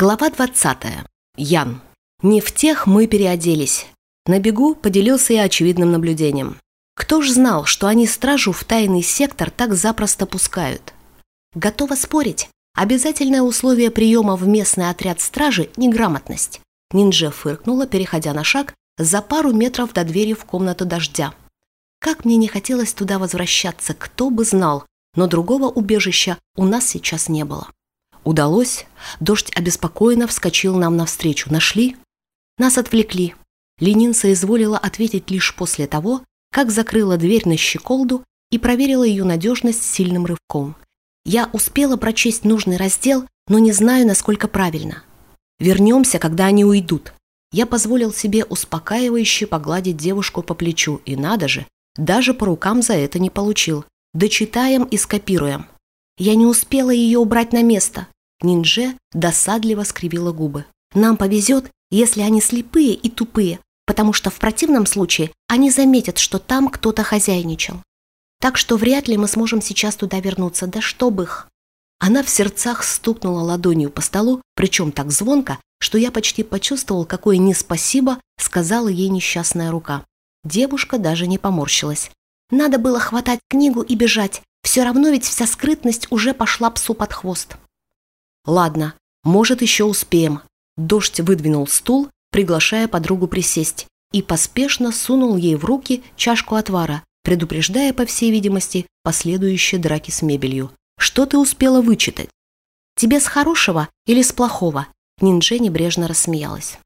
Глава 20. Ян. Не в тех мы переоделись. На бегу поделился я очевидным наблюдением. Кто ж знал, что они стражу в тайный сектор так запросто пускают? Готова спорить. Обязательное условие приема в местный отряд стражи – неграмотность. Ниндзя фыркнула, переходя на шаг, за пару метров до двери в комнату дождя. Как мне не хотелось туда возвращаться, кто бы знал, но другого убежища у нас сейчас не было. Удалось. Дождь обеспокоенно вскочил нам навстречу. Нашли? Нас отвлекли. Ленин соизволила ответить лишь после того, как закрыла дверь на щеколду и проверила ее надежность сильным рывком. Я успела прочесть нужный раздел, но не знаю, насколько правильно. Вернемся, когда они уйдут. Я позволил себе успокаивающе погладить девушку по плечу, и надо же, даже по рукам за это не получил. Дочитаем и скопируем. Я не успела ее убрать на место. Ниндже досадливо скривила губы. Нам повезет, если они слепые и тупые, потому что в противном случае они заметят, что там кто-то хозяйничал. Так что вряд ли мы сможем сейчас туда вернуться, да чтоб их. Она в сердцах стукнула ладонью по столу, причем так звонко, что я почти почувствовал, какое «не спасибо» сказала ей несчастная рука. Девушка даже не поморщилась. Надо было хватать книгу и бежать, все равно ведь вся скрытность уже пошла псу под хвост. Ладно, может, еще успеем. Дождь выдвинул стул, приглашая подругу присесть, и поспешно сунул ей в руки чашку отвара, предупреждая, по всей видимости, последующие драки с мебелью. Что ты успела вычитать? Тебе с хорошего или с плохого? Ниндже небрежно рассмеялась.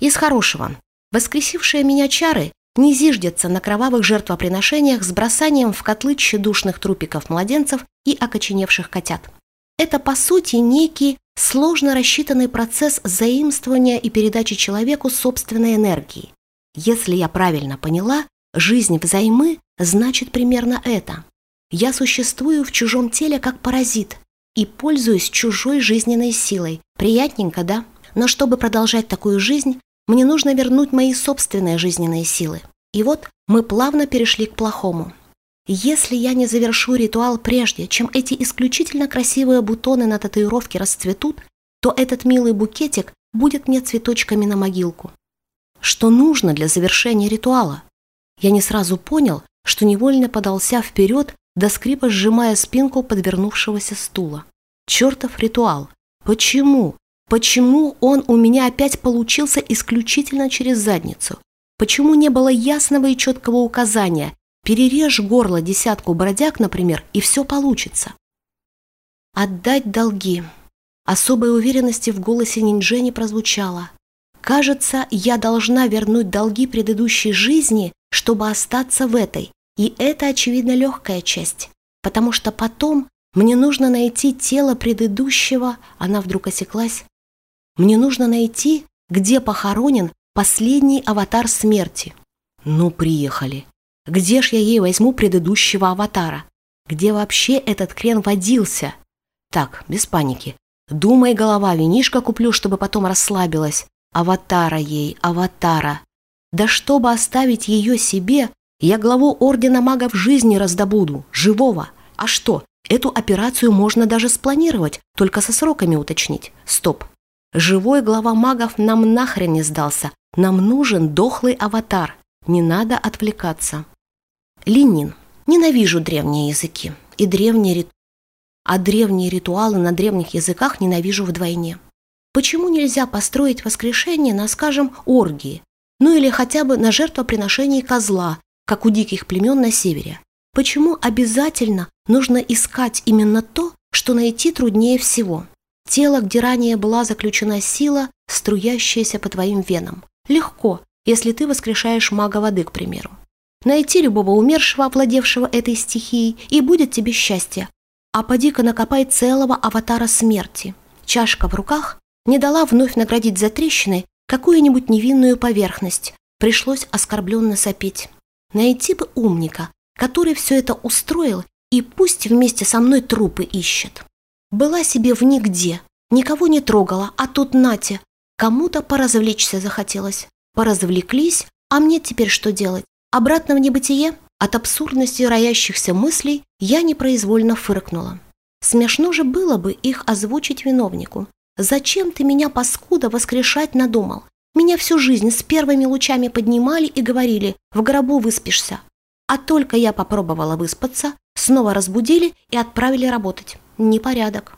Из хорошего. Воскресившие меня чары не зиждется на кровавых жертвоприношениях с бросанием в котлы тщедушных трупиков младенцев и окоченевших котят. Это, по сути, некий сложно рассчитанный процесс заимствования и передачи человеку собственной энергии. Если я правильно поняла, жизнь взаймы значит примерно это. Я существую в чужом теле как паразит и пользуюсь чужой жизненной силой. Приятненько, да? Но чтобы продолжать такую жизнь, мне нужно вернуть мои собственные жизненные силы. И вот мы плавно перешли к плохому. Если я не завершу ритуал прежде, чем эти исключительно красивые бутоны на татуировке расцветут, то этот милый букетик будет мне цветочками на могилку. Что нужно для завершения ритуала? Я не сразу понял, что невольно подался вперед, до скрипа сжимая спинку подвернувшегося стула. Чертов ритуал. Почему? Почему он у меня опять получился исключительно через задницу? Почему не было ясного и четкого указания «перережь горло десятку бродяг, например, и все получится»? Отдать долги. Особой уверенности в голосе Нинджи не прозвучало. Кажется, я должна вернуть долги предыдущей жизни, чтобы остаться в этой. И это, очевидно, легкая часть. Потому что потом мне нужно найти тело предыдущего, она вдруг осеклась, мне нужно найти, где похоронен последний аватар смерти. Ну, приехали. Где ж я ей возьму предыдущего аватара? Где вообще этот крен водился? Так, без паники. Думай, голова, винишко куплю, чтобы потом расслабилась. Аватара ей, аватара. Да чтобы оставить ее себе, я главу Ордена Магов жизни раздобуду, живого. А что, эту операцию можно даже спланировать, только со сроками уточнить. Стоп, Живой глава магов нам нахрен не сдался. Нам нужен дохлый аватар. Не надо отвлекаться. Ленин. Ненавижу древние языки и древние ритуалы. А древние ритуалы на древних языках ненавижу вдвойне. Почему нельзя построить воскрешение на, скажем, оргии? Ну или хотя бы на жертвоприношении козла, как у диких племен на севере? Почему обязательно нужно искать именно то, что найти труднее всего? Тело, где ранее была заключена сила, струящаяся по твоим венам. Легко, если ты воскрешаешь мага воды, к примеру. Найти любого умершего, овладевшего этой стихией, и будет тебе счастье. А поди-ка накопай целого аватара смерти. Чашка в руках не дала вновь наградить за трещины какую-нибудь невинную поверхность. Пришлось оскорбленно сопеть. Найти бы умника, который все это устроил, и пусть вместе со мной трупы ищет. Была себе в нигде, никого не трогала, а тут Натя. Кому-то поразвлечься захотелось. Поразвлеклись, а мне теперь что делать? Обратно в небытие? От абсурдности роящихся мыслей я непроизвольно фыркнула. Смешно же было бы их озвучить виновнику. Зачем ты меня, паскуда, воскрешать надумал? Меня всю жизнь с первыми лучами поднимали и говорили, в гробу выспишься. А только я попробовала выспаться, снова разбудили и отправили работать. Непорядок.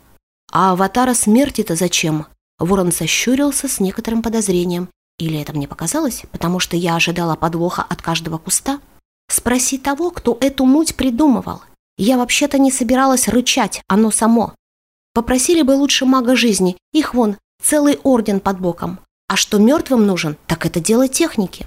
А аватара смерти-то зачем? Ворон сощурился с некоторым подозрением. Или это мне показалось, потому что я ожидала подвоха от каждого куста? Спроси того, кто эту муть придумывал. Я вообще-то не собиралась рычать, оно само. Попросили бы лучше мага жизни, их вон, целый орден под боком. А что мертвым нужен, так это дело техники.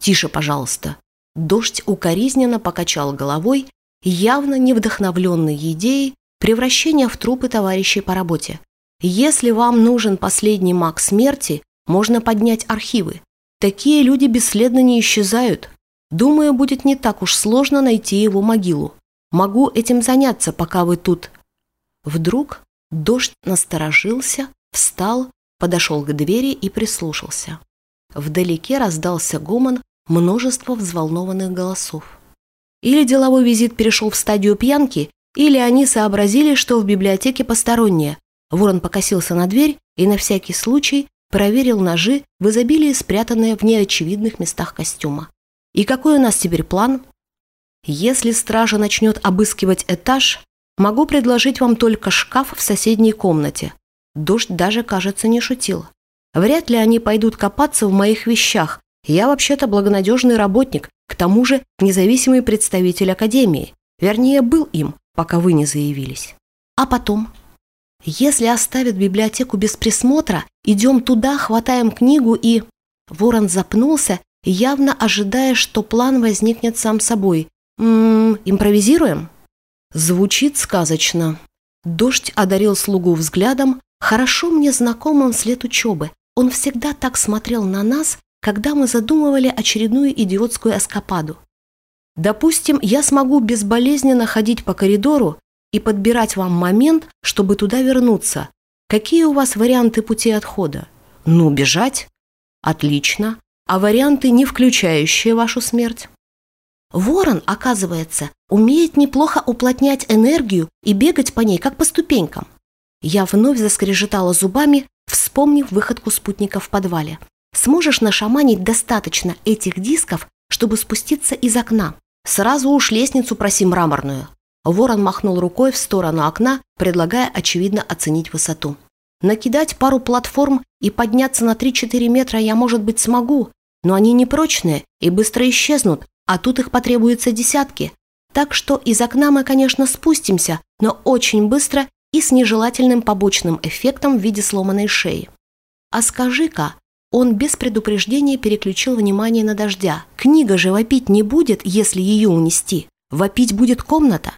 Тише, пожалуйста. Дождь укоризненно покачал головой, явно не вдохновленный идеей превращения в трупы товарищей по работе. Если вам нужен последний маг смерти, можно поднять архивы. Такие люди бесследно не исчезают. Думаю, будет не так уж сложно найти его могилу. Могу этим заняться, пока вы тут. Вдруг дождь насторожился, встал, подошел к двери и прислушался. Вдалеке раздался гомон множества взволнованных голосов. Или деловой визит перешел в стадию пьянки, или они сообразили, что в библиотеке постороннее. Ворон покосился на дверь и на всякий случай проверил ножи в изобилии, спрятанные в неочевидных местах костюма. И какой у нас теперь план? Если стража начнет обыскивать этаж, могу предложить вам только шкаф в соседней комнате. Дождь даже, кажется, не шутил. Вряд ли они пойдут копаться в моих вещах. Я вообще-то благонадежный работник, к тому же независимый представитель Академии. Вернее, был им, пока вы не заявились. А потом? Если оставят библиотеку без присмотра, идем туда, хватаем книгу и... Ворон запнулся, явно ожидая, что план возникнет сам собой. «М -м, импровизируем?» Звучит сказочно. Дождь одарил слугу взглядом, хорошо мне знакомым след учебы. Он всегда так смотрел на нас, когда мы задумывали очередную идиотскую эскападу. Допустим, я смогу безболезненно ходить по коридору и подбирать вам момент, чтобы туда вернуться. Какие у вас варианты пути отхода? Ну, бежать? Отлично. А варианты, не включающие вашу смерть? Ворон, оказывается, умеет неплохо уплотнять энергию и бегать по ней, как по ступенькам. Я вновь заскрежетала зубами, вспомнив выходку спутника в подвале. Сможешь нашаманить достаточно этих дисков, чтобы спуститься из окна? Сразу уж лестницу проси мраморную. Ворон махнул рукой в сторону окна, предлагая, очевидно, оценить высоту. Накидать пару платформ и подняться на 3-4 метра я, может быть, смогу, но они непрочные и быстро исчезнут, а тут их потребуется десятки. Так что из окна мы, конечно, спустимся, но очень быстро и с нежелательным побочным эффектом в виде сломанной шеи. А скажи-ка, он без предупреждения переключил внимание на дождя. Книга же вопить не будет, если ее унести. Вопить будет комната.